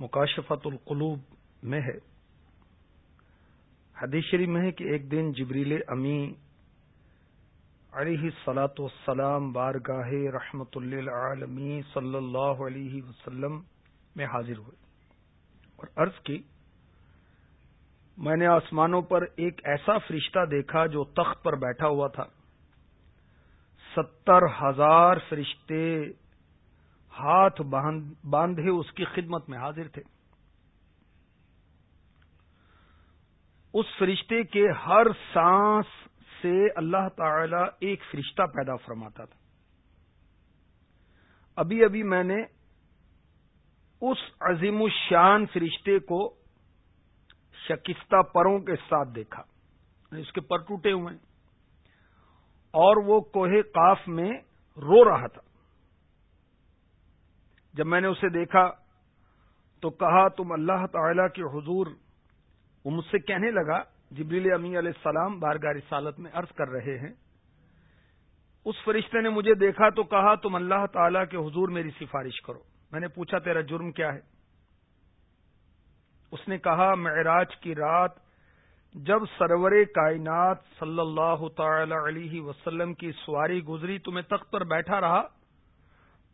مکاشفت القلوب میں ہے۔ حدیث شریف میں ہے کہ ایک دن جبریل امی علیہ سلاۃ والسلام بارگاہ رحمت اللہ صلی اللہ علیہ وسلم میں حاضر ہوئے اور عرض کی، میں نے آسمانوں پر ایک ایسا فرشتہ دیکھا جو تخت پر بیٹھا ہوا تھا۔ ستر ہزار فرشتے ہاتھ باندھے اس کی خدمت میں حاضر تھے۔ اس فرشتے کے ہر سانس سے اللہ تعالی ایک فرشتہ پیدا فرماتا تھا۔ ابھی ابھی میں نے اس عظیم الشان فرشتے کو شکستہ پروں کے ساتھ دیکھا۔ یعنی اس کے پر ٹوٹے ہوئے۔ اور وہ کوہ قاف میں رو رہا تھا۔ جب میں نے اسے دیکھا تو کہا، تم اللہ تعالی کے حضور وہ مجھ سے کہنے لگا، جبریل امی علیہ السلام بارگاہ رسالت میں عرض کر رہے ہیں، اس فرشتے نے مجھے دیکھا تو کہا، تم اللہ تعالی کے حضور میری سفارش کرو۔ میں نے پوچھا، تیرا جرم کیا ہے؟ اس نے کہا، معراج کی رات جب سرور کائنات صلی اللہ تعالی علیہ وسلم کی سواری گزری تو میں تخت پر بیٹھا رہا۔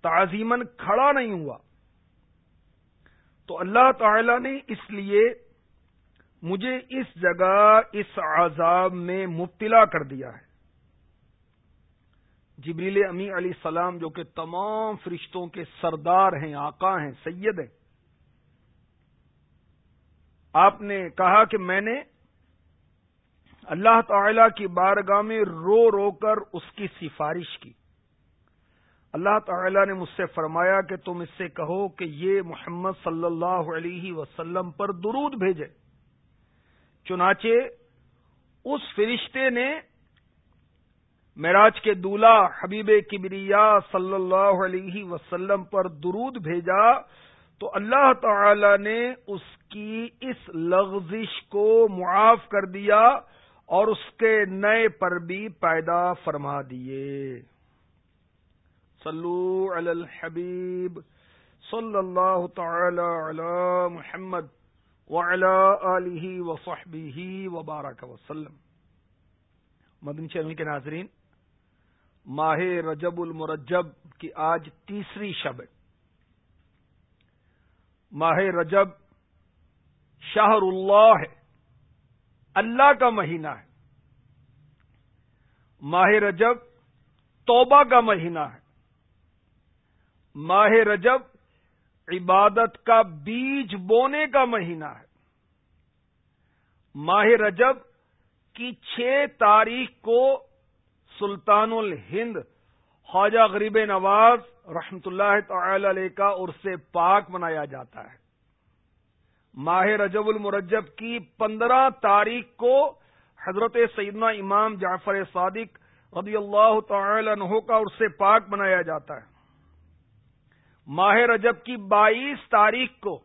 تعظیمن کھڑا نہیں ہوا۔ تو اللہ تعالی نے اس لیے مجھے اس جگہ، اس عذاب میں مبتلا کر دیا ہے۔ جبریل امی علیہ السلام جو کہ تمام فرشتوں کے سردار ہیں، آقا ہیں، سید ہیں۔ آپ نے کہا کہ میں نے اللہ تعالی کی بارگاہ میں رو رو کر اس کی سفارش کی۔ اللہ تعالی نے مجھ سے فرمایا کہ تم اس سے کہو کہ یہ محمد صلی اللہ علیہ وسلم پر درود بھیجے۔ چنانچہ اس فرشتے نے معراج کے دولہ حبیب کبریا صلی اللہ علیہ وسلم پر درود بھیجا۔ تو اللہ تعالی نے اس کی اس لغزش کو معاف کر دیا اور اس کے نئے پر بھی پیدا فرما دیے۔ صلو علی الحبیب صلی اللہ تعالی علی محمد وعلی آلہ وصحبہ وبارک وسلم مدنی چینل کے ناظرین، ماہ رجب المرجب کی آج تیسری شب ہے۔ ماہ رجب شہر اللہ ہے، اللہ کا مہینہ ہے۔ ماہ رجب توبہ کا مہینہ ہے۔ ماہ رجب عبادت کا بیج بونے کا مہینہ ہے۔ ماہ رجب کی چھ تاریخ کو سلطان الہند خواجہ غریب نواز رحمت اللہ تعالی علیہ کا عرص پاک منایا جاتا ہے۔ ماہ رجب المرجب کی پندرہ تاریخ کو حضرت سیدنا امام جعفر صادق رضی اللہ تعالی عنہ کا عرص پاک منایا جاتا ہے۔ ماہ رجب کی بائیس تاریخ کو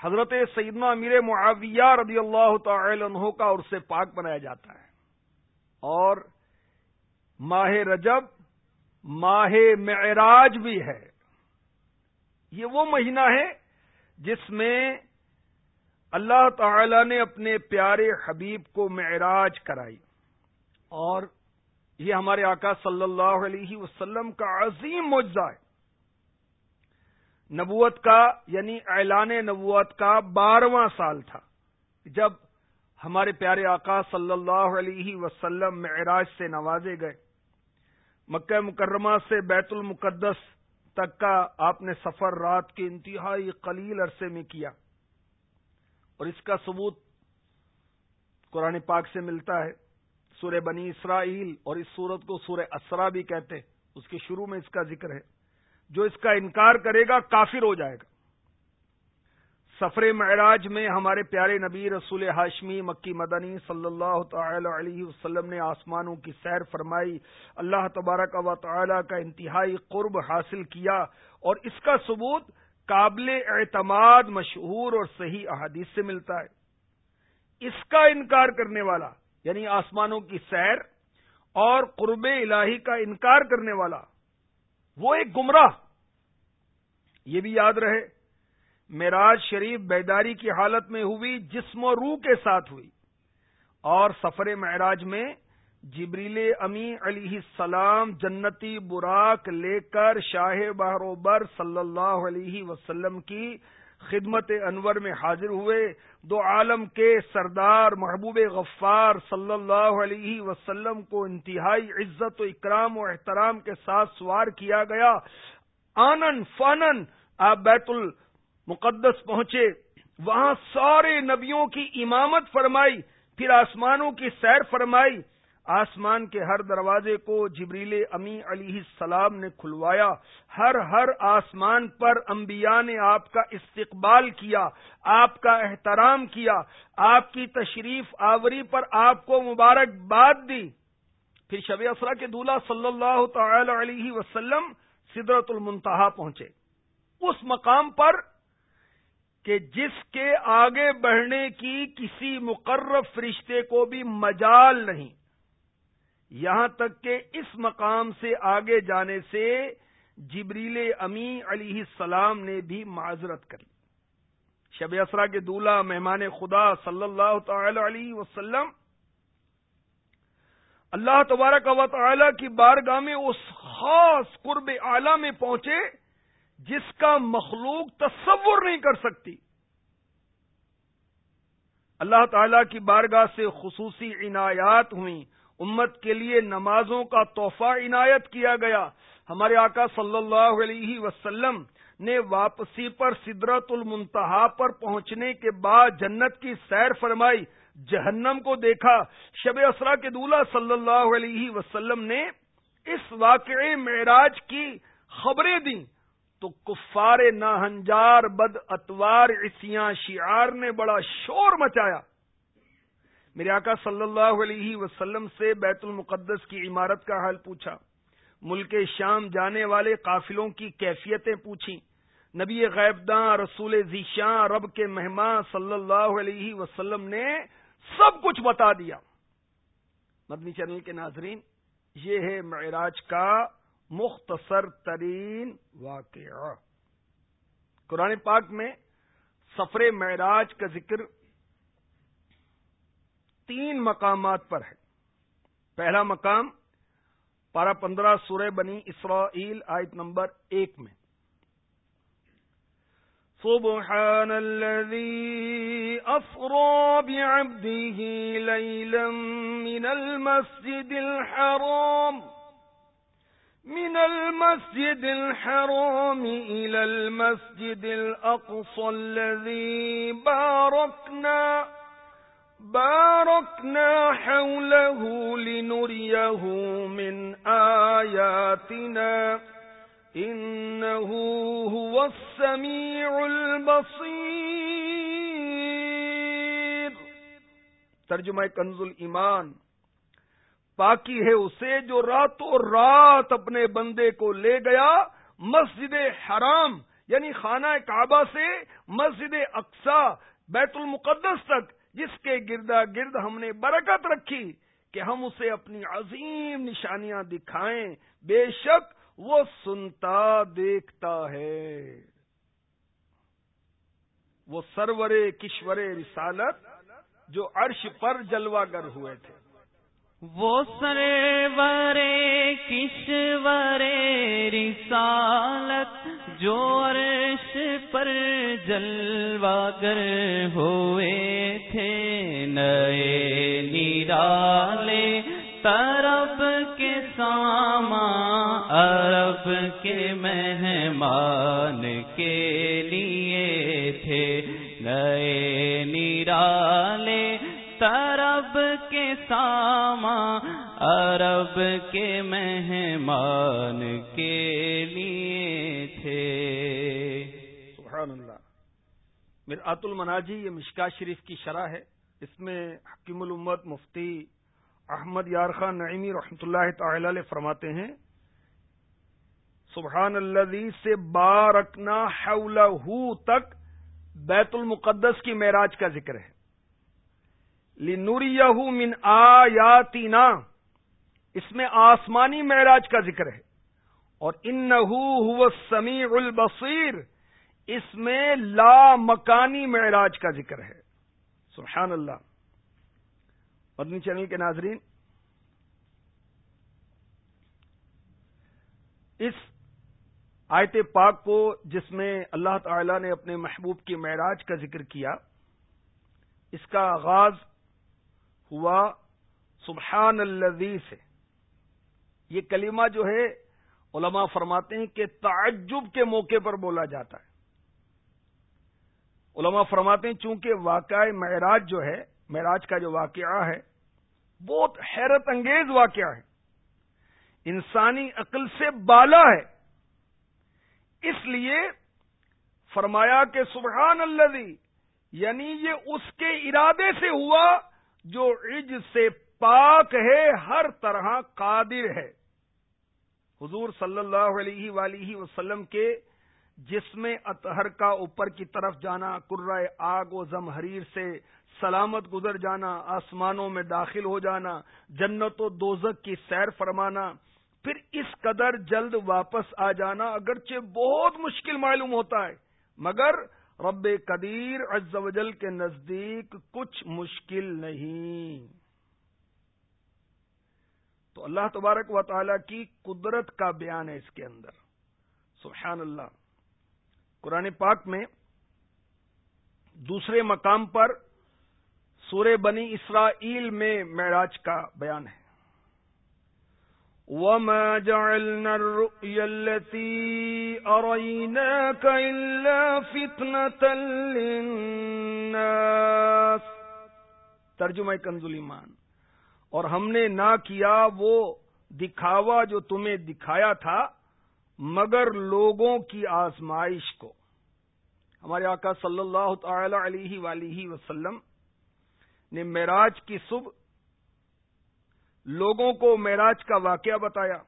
حضرت سیدنا امیر معاویہ رضی اللہ تعالی عنہ کا عرص پاک منایا جاتا ہے۔ اور ماہ رجب، ماہ معراج بھی ہے۔ یہ وہ مہینہ ہے جس میں اللہ تعالی نے اپنے پیارے حبیب کو معراج کرائی۔ اور یہ ہمارے آقا صلی اللہ علیہ وسلم کا عظیم معجزہ ہے۔ نبوت کا یعنی اعلان نبوت کا بارہواں سال تھا۔ جب ہمارے پیارے آقا صلی اللہ علیہ وسلم معراج سے نوازے گئے، مکہ مکرمہ سے بیت المقدس تک کا آپ نے سفر رات کے انتہائی قلیل عرصے میں کیا۔ اور اس کا ثبوت قرآن پاک سے ملتا ہے۔ سورہ بنی اسرائیل اور اس صورت کو سورہ اسرا بھی کہتے اس کے شروع میں اس کا ذکر ہے۔ جو اس کا انکار کرے گا، کافر ہو جائے گا۔ سفر معراج میں ہمارے پیارے نبی رسول ہاشمی مکی مدنی صلی اللہ تعالی علیہ وسلم نے آسمانوں کی سیر فرمائی، اللہ تبارک و تعالی کا انتہائی قرب حاصل کیا اور اس کا ثبوت قابل اعتماد، مشہور اور صحیح احادیث سے ملتا ہے۔ اس کا انکار کرنے والا یعنی آسمانوں کی سیر اور قرب الہی کا انکار کرنے والا وہ ایک گمراہ۔ یہ بھی یاد رہے، معراج شریف بیداری کی حالت میں ہوئی، جسم و روح کے ساتھ ہوئی۔ اور سفر معراج میں جبریل امی علیہ السلام جنتی براک لے کر شاہ بہروبر صلی اللہ علیہ وسلم کی خدمت انور میں حاضر ہوئے۔ دو عالم کے سردار محبوب غفار صلی اللہ علیہ وسلم کو انتہائی عزت و اکرام و احترام کے ساتھ سوار کیا گیا۔ آنن فانن آپ بیت المقدس پہنچے۔ وہاں سارے نبیوں کی امامت فرمائی، پھر آسمانوں کی سیر فرمائی۔ آسمان کے ہر دروازے کو جبریل امی علیہ السلام نے کھلوایا، ہر ہر آسمان پر انبیاء نے آپ کا استقبال کیا، آپ کا احترام کیا، آپ کی تشریف آوری پر آپ کو مبارکباد دی۔ پھر شب اسرا کے دولہ صلی اللہ تعالی علیہ وسلم سدرت المنتہا پہنچے۔ اس مقام پر کہ جس کے آگے بڑھنے کی کسی مقرر فرشتے کو بھی مجال نہیں۔ یہاں تک کہ اس مقام سے آگے جانے سے جبریل امی علیہ السلام نے بھی معذرت کر لی شب اسرا کے دولہ مہمان خدا صلی اللہ تعالی علیہ وسلم اللہ تبارک و تعالی کی بارگاہ میں اس خاص قرب اعلی میں پہنچے جس کا مخلوق تصور نہیں کر سکتی۔ اللہ تعالی کی بارگاہ سے خصوصی عنایات ہوئیں۔ امت کے لیے نمازوں کا تحفہ عنایت کیا گیا۔ ہمارے آقا صلی اللہ علیہ وسلم نے واپسی پر سدرت المنتہا پر پہنچنے کے بعد جنت کی سیر فرمائی، جہنم کو دیکھا۔ شب اسرا کے دولہ صلی اللہ علیہ وسلم نے اس واقعے معراج کی خبریں دیں۔ تو کفار ناہنجار بد اتوار اسیاں شعار نے بڑا شور مچایا۔ میرے آقا صلی اللہ علیہ وسلم سے بیت المقدس کی عمارت کا حال پوچھا۔ ملک شام جانے والے قافلوں کی کیفیتیں پوچھیں۔ نبی غیبداں رسول ذیشاں رب کے مہمان صلی اللہ علیہ وسلم نے سب کچھ بتا دیا۔ مدنی چینل کے ناظرین، یہ ہے معراج کا مختصر ترین واقعہ۔ قرآن پاک میں سفر معراج کا ذکر تین مقامات پر ہے۔ پہلا مقام پارہ پندرہ سورہ بنی اسرائیل آیت نمبر ایک میں۔ سبحان الذي أفرى بعبده ليلا من المسجد الحرام۔ من المسجد الحرام إلى المسجد الأقصى الذي باركنا باركنا حوله لنريه من آياتنا إنه هو السميع البصير ترجمہ کنز ایمان پاکی ہے اسے جو راتوں رات اپنے بندے کو لے گیا مسجد حرام یعنی خانہ کعبہ سے مسجد اقسا بیت المقدس تک۔ جس کے گردا گرد ہم نے برکت رکھی کہ ہم اسے اپنی عظیم نشانیاں دکھائیں، بے شک وہ سنتا دیکھتا ہے۔ وہ سرور کشور رسالت جو عرش پر جلوہ گر ہوئے تھے۔ وہ سرے برے رسالت جو عرش پر جلوا گر ہوئے تھے نئے نیرالے طرف کے ساما عرب کے مہمان کے ساما، عرب کے مہمان کے لیے تھے۔ سبحان اللہ۔ میرا المناجی، یہ مشکا شریف کی شرح ہے۔ اس میں حکیم الامت مفتی احمد یار خان نعیمی رحمۃ اللہ تعالی علیہ فرماتے ہیں، سبحان اللہ سے بارکنا حولہ تک بیت المقدس کی معراج کا ذکر ہے۔ لنوریہ من آیاتنا اس میں آسمانی معراج کا ذکر ہے۔ اور ان سمیع البصیر اس میں لا مکانی معراج کا ذکر ہے۔ سبحان اللہ۔ مدنی چینل کے ناظرین، اس آیت پاک کو جس میں اللہ تعالی نے اپنے محبوب کی معراج کا ذکر کیا، اس کا آغاز ہوا سبحان الذی سے۔ یہ کلمہ جو ہے، علماء فرماتے ہیں کہ تعجب کے موقع پر بولا جاتا ہے۔ علماء فرماتے ہیں چونکہ واقعہ معراج جو ہے، معراج کا جو واقعہ ہے، بہت حیرت انگیز واقعہ ہے۔ انسانی عقل سے بالا ہے۔ اس لیے فرمایا کہ سبحان اللہ یعنی یہ اس کے ارادے سے ہوا جو عج سے پاک ہے، ہر طرح قادر ہے۔ حضور صلی اللہ علیہ ولیہ وسلم کے جسم اطہر کا اوپر کی طرف جانا کرائے آگ و زمحریر سے سلامت گزر جانا، آسمانوں میں داخل ہو جانا، جنت و دوزک کی سیر فرمانا، پھر اس قدر جلد واپس آ جانا اگرچہ بہت مشکل معلوم ہوتا ہے، مگر رب قدیر عز و جل کے نزدیک کچھ مشکل نہیں۔ تو اللہ تبارک و تعالی کی قدرت کا بیان ہے اس کے اندر۔ سبحان اللہ۔ قرآن پاک میں دوسرے مقام پر سورہ بنی اسرائیل میں معراج کا بیان ہے۔ وما جعلنا الرؤيا التي أريناك إلا فتنة للناس۔ ترجمہ کنزل ایمان۔ اور ہم نے نہ کیا وہ دکھاوا جو تمہیں دکھایا تھا، مگر لوگوں کی آزمائش کو۔ ہمارے آقا صلی اللہ تعالی علیہ ولیہ وسلم نے معراج کی صبح لوگوں کو معراج کا واقعہ بتایا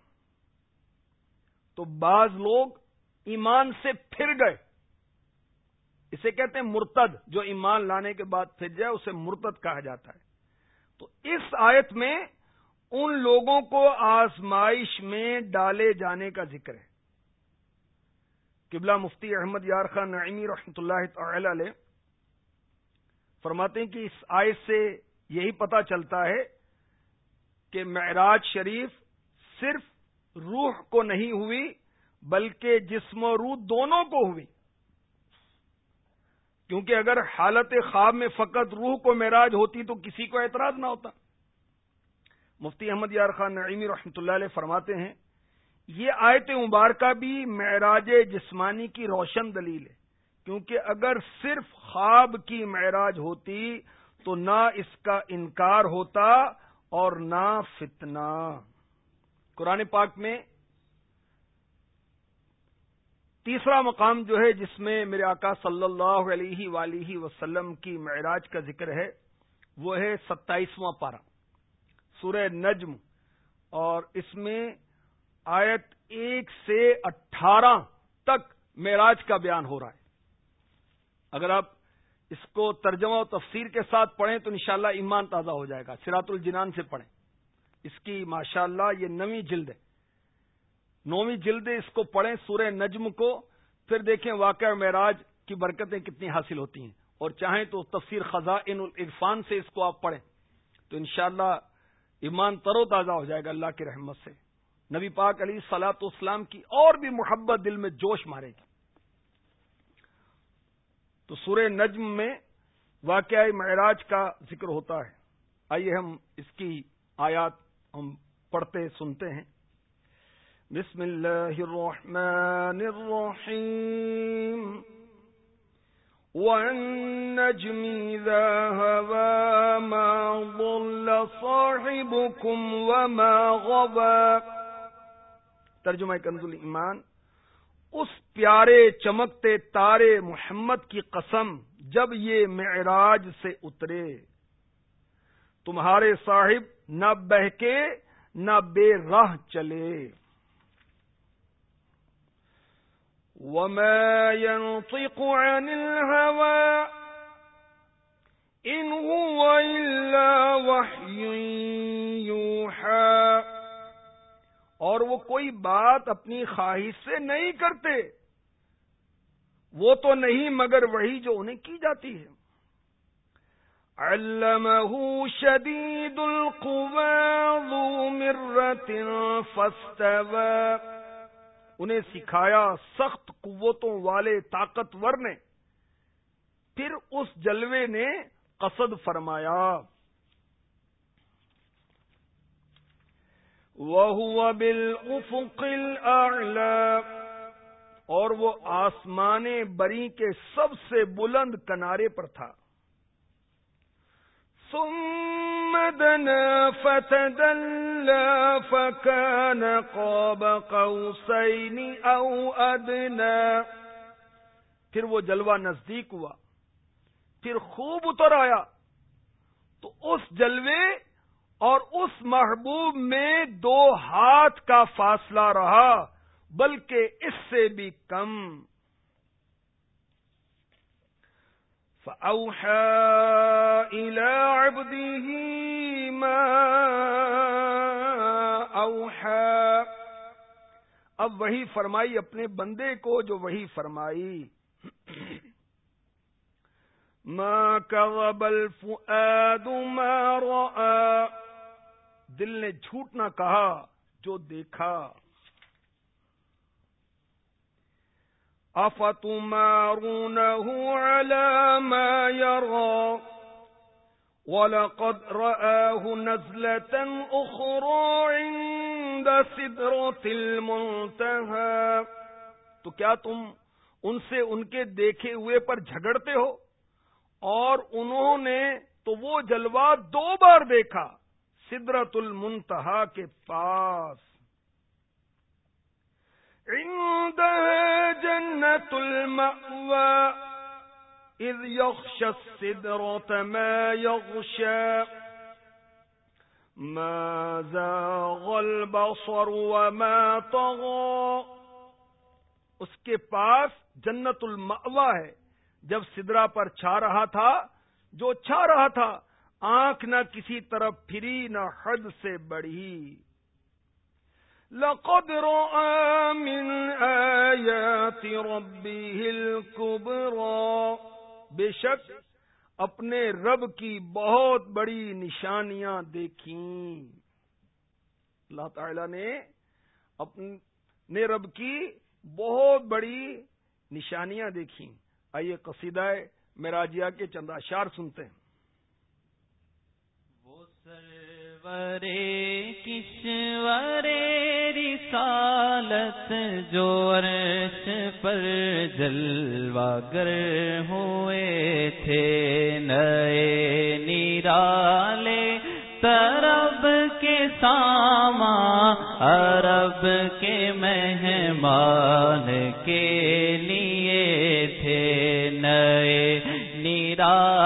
تو بعض لوگ ایمان سے پھر گئے اسے کہتے ہیں مرتد، جو ایمان لانے کے بعد پھر جائے، اسے مرتد کہا جاتا ہے۔ تو اس آیت میں ان لوگوں کو آزمائش میں ڈالے جانے کا ذکر ہے۔ قبلہ مفتی احمد یار خان نعیمی رحمۃ اللہ تعالی علیہ فرماتے ہیں کہ اس آیت سے یہی پتا چلتا ہے کہ معراج شریف صرف روح کو نہیں ہوئی بلکہ جسم و روح دونوں کو ہوئی۔ کیونکہ اگر حالت خواب میں فقط روح کو معراج ہوتی تو کسی کو اعتراض نہ ہوتا۔ مفتی احمد یار خان نعیمی رحمۃ اللہ علیہ فرماتے ہیں، یہ آیت مبارکہ بھی معراج جسمانی کی روشن دلیل ہے۔ کیونکہ اگر صرف خواب کی معراج ہوتی تو نہ اس کا انکار ہوتا اور نہ فتنہ۔ قرآن پاک میں تیسرا مقام جو ہے، جس میں میرے آقا صلی اللہ علیہ ولیہ وسلم کی معراج کا ذکر ہے، وہ ہے ستائیسواں پارا سورہ نجم۔ اور اس میں آیت ایک سے اٹھارہ تک معراج کا بیان ہو رہا ہے۔ اگر آپ اس کو ترجمہ و تفسیر کے ساتھ پڑھیں تو انشاءاللہ ایمان تازہ ہو جائے گا۔ سراط الجنان سے پڑھیں۔ اس کی ماشاءاللہ یہ نویں جلد ہے۔ نویں جلد اس کو پڑھیں سورہ نجم کو، پھر دیکھیں واقع معراج کی برکتیں کتنی حاصل ہوتی ہیں۔ اور چاہیں تو تفسیر خزاں العرفان سے اس کو آپ پڑھیں تو انشاءاللہ ایمان تر و تازہ ہو جائے گا اللہ کی رحمت سے۔ نبی پاک علی سلاۃ اسلام کی اور بھی محبت دل میں جوش مارے گی۔ تو سورہ نجم میں واقعہ معراج کا ذکر ہوتا ہے۔ آئیے ہم اس کی آیات ہم پڑھتے سنتے ہیں۔ بسم اللہ الرحمن الرحیم۔ والنجم إذا هوى ما ضل صاحبكم وما غبا ترجمہ کنز ایمان اس پیارے چمکتے تارے محمد کی قسم جب یہ معراج سے اترے۔ تمہارے صاحب نہ بہکے، نہ بے راہ چلے۔ وما ينطق عن الهوى إن هو إلا وحي يوحى اور وہ کوئی بات اپنی خواہش سے نہیں کرتے۔ وہ تو نہیں، مگر وہی جو انہیں کی جاتی ہے۔ علمه شدید ذو فاستوى۔ انہیں سکھایا سخت قوتوں والے طاقتور نے۔ پھر اس جلوے نے قصد فرمایا۔ وہ بالافق الاعلى اور وہ آسمان بری کے سب سے بلند کنارے پر تھا۔ فكان قاب قوسين او ادنا پھر وہ جلوہ نزدیک ہوا۔ پھر خوب اتر آیا۔ تو اس جلوے اور اس محبوب میں دو ہاتھ کا فاصلہ رہا، بلکہ اس سے بھی کم۔ فأوحى إلى عبده ما أوحى۔ اب وہی فرمائی اپنے بندے کو جو وہی فرمائی۔ ما كذب الفؤاد ما رأى۔ دل نے جھوٹ نہ کہا جو دیکھا۔ أفتمارونه على ما يرى؟ ولقد رآه نزلة أخرى عند سدرة المنتهى۔ تو کیا تم ان سے ان کے دیکھے ہوئے پر جھگڑتے ہو؟ اور انہوں نے تو وہ جلوہ دو بار دیکھا۔ سدرت المنتہا کے پاس۔ عندها جنة المأوى إذ يغشى السدرة ما يغشى ما زاغ البصر وما طغى اس کے پاس جنت المأوى ہے۔ جب سدرا پر چھا رہا تھا، جو چھا رہا تھا آنکھ نہ کسی طرف پھری، نہ حد سے بڑھی۔ لقد رأى من آيات ربه الكبرى۔ بے شک اپنے رب کی بہت بڑی نشانیاں دیکھیں۔ اللہ تعالی نے اپنے رب کی بہت بڑی نشانیاں دیکھی آئیے قصیدہ میراجیا کے چند اشار سنتے ہیں۔ سرورے کشورے رسالت جو عرش پر جلوہ گر ہوئے تھے نئے نیرالے ترب کے ساما، عرب کے مہمان کے لیے تھے نئے نیرالے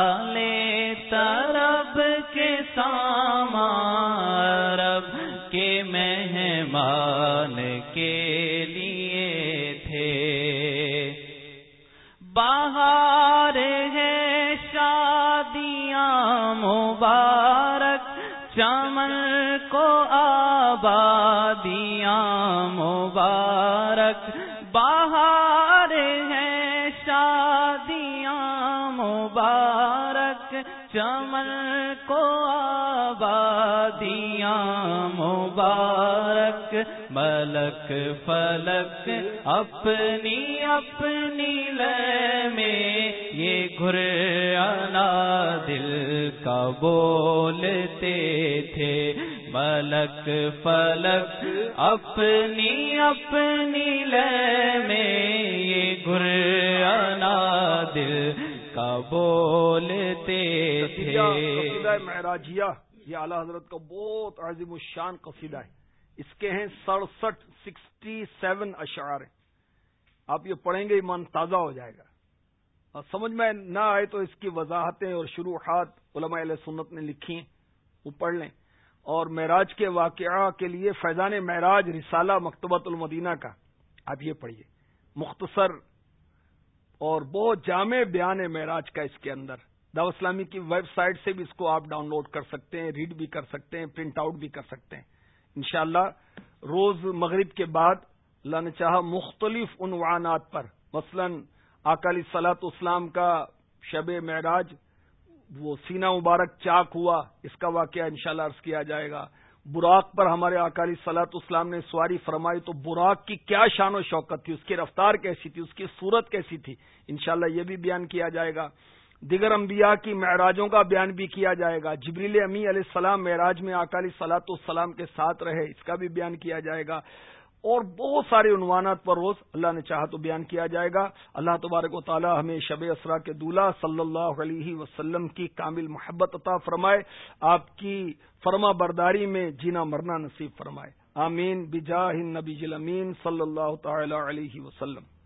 مبارک چمن کو آبادیاں مبارک ملک فلک اپنی اپنی لے میں یہ گھر آنا دل کا بولتے تھے ملک فلک اپنی اپنی لے میں یہ گھر آنا دل کا بولتے تھے۔ معراجیہ یہ اعلی حضرت کا بہت عظیم الشان قصیدہ ہے۔ اس کے ہیں سڑسٹھ سکسٹی سیون اشعار آپ یہ پڑھیں گے ایمان تازہ ہو جائے گا۔ اور سمجھ میں نہ آئے تو اس کی وضاحتیں اور شروحات علماء علیہ سنت نے لکھی ہیں۔ وہ پڑھ لیں۔ اور معراج کے واقعہ کے لیے فیضان معراج رسالہ مکتبۃ المدینہ کا آپ یہ پڑھیے۔ مختصر اور بہت جامع بیان ہے معراج کا اس کے اندر۔ دعو اسلامی کی ویب سائٹ سے بھی اس کو آپ ڈاؤن لوڈ کر سکتے ہیں، ریڈ بھی کر سکتے ہیں، پرنٹ آؤٹ بھی کر سکتے ہیں۔ انشاءاللہ روز مغرب کے بعد اللہ نے چاہا مختلف عنوانات پر۔ مثلا اکالی سلاط اسلام کا شب معراج، وہ سینہ مبارک چاک ہوا، اس کا واقعہ انشاءاللہ عرض کیا جائے گا۔ براق پر ہمارے اکالی سلاط اسلام نے سواری فرمائی تو براق کی کیا شان و شوکت تھی؟ اس کی رفتار کیسی تھی؟ اس کی صورت کیسی تھی؟ انشاءاللہ یہ بھی بیان کیا جائے گا۔ دیگر انبیاء کی معراجوں کا بیان بھی کیا جائے گا۔ جبریل امی علیہ السلام معراج میں اکالی سلاط السلام کے ساتھ رہے، اس کا بھی بیان کیا جائے گا۔ اور بہت سارے عنوانات پر روز اللہ نے چاہا تو بیان کیا جائے گا۔ اللہ تبارک و تعالی ہمیں شب اسرا کے دولہ صلی اللہ علیہ وسلم کی کامل محبت عطا فرمائے۔ آپ کی فرما برداری میں جینا مرنا نصیب فرمائے۔ آمین۔ بجاہ نبی جلمین صلی اللہ تعالی علیہ وسلم۔